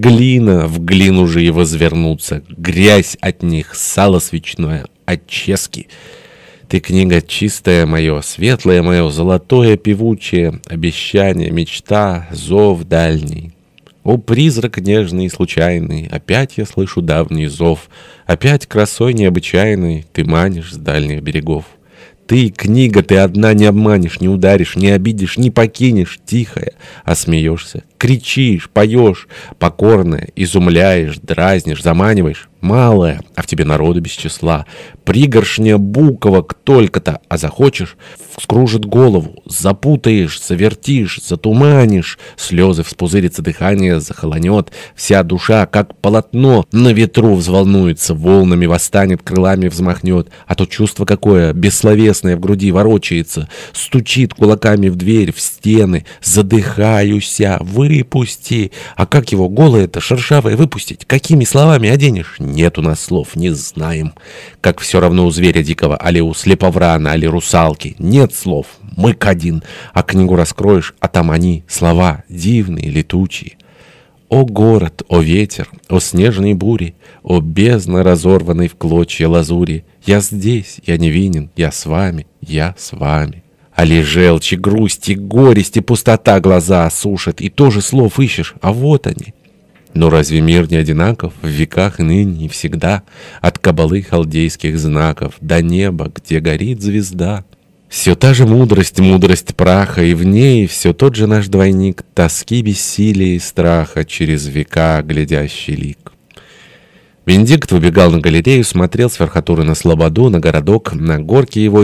глина, в глину же и возвернуться. Грязь от них, сало свечное, отчески. Ты книга чистая мое, светлое мое, золотое певучее, обещание, мечта, зов дальний. О, призрак нежный и случайный, опять я слышу давний зов, опять красой необычайной ты манишь с дальних берегов. Ты, книга, ты одна не обманешь, не ударишь, не обидишь, не покинешь, тихая, а смеешься, кричишь, поешь, покорная, изумляешь, дразнишь, заманиваешь. Малая, а в тебе народу без числа. Пригоршня буковок только-то, а захочешь, вскружит голову, запутаешь, завертишь, затуманишь. Слезы вспузырится, дыхание захолонет, вся душа, как полотно, на ветру взволнуется, волнами восстанет, крылами взмахнет. А то чувство какое, бессловесное в груди ворочается, стучит кулаками в дверь, в стены, задыхаюся, выпусти. А как его голое-то, шершавое выпустить? Какими словами оденешь? Нет у нас слов, не знаем. Как все равно у зверя дикого, али у слеповрана, али русалки. Нет слов, мык один. А книгу раскроешь, а там они, слова, дивные, летучие. О город, о ветер, о снежные бури, О бездна, разорванной в клочья лазури, Я здесь, я невинен, я с вами, я с вами. Али желчи, грусти, горести, пустота глаза осушат, И тоже слов ищешь, а вот они — но разве мир не одинаков в веках и ныне и всегда, от кабалы халдейских знаков до неба, где горит звезда? Все та же мудрость, мудрость праха, и в ней все тот же наш двойник, тоски, бессилия и страха, через века глядящий лик. Венедикт выбегал на галерею, смотрел с верхотуры на слободу, на городок, на горки его,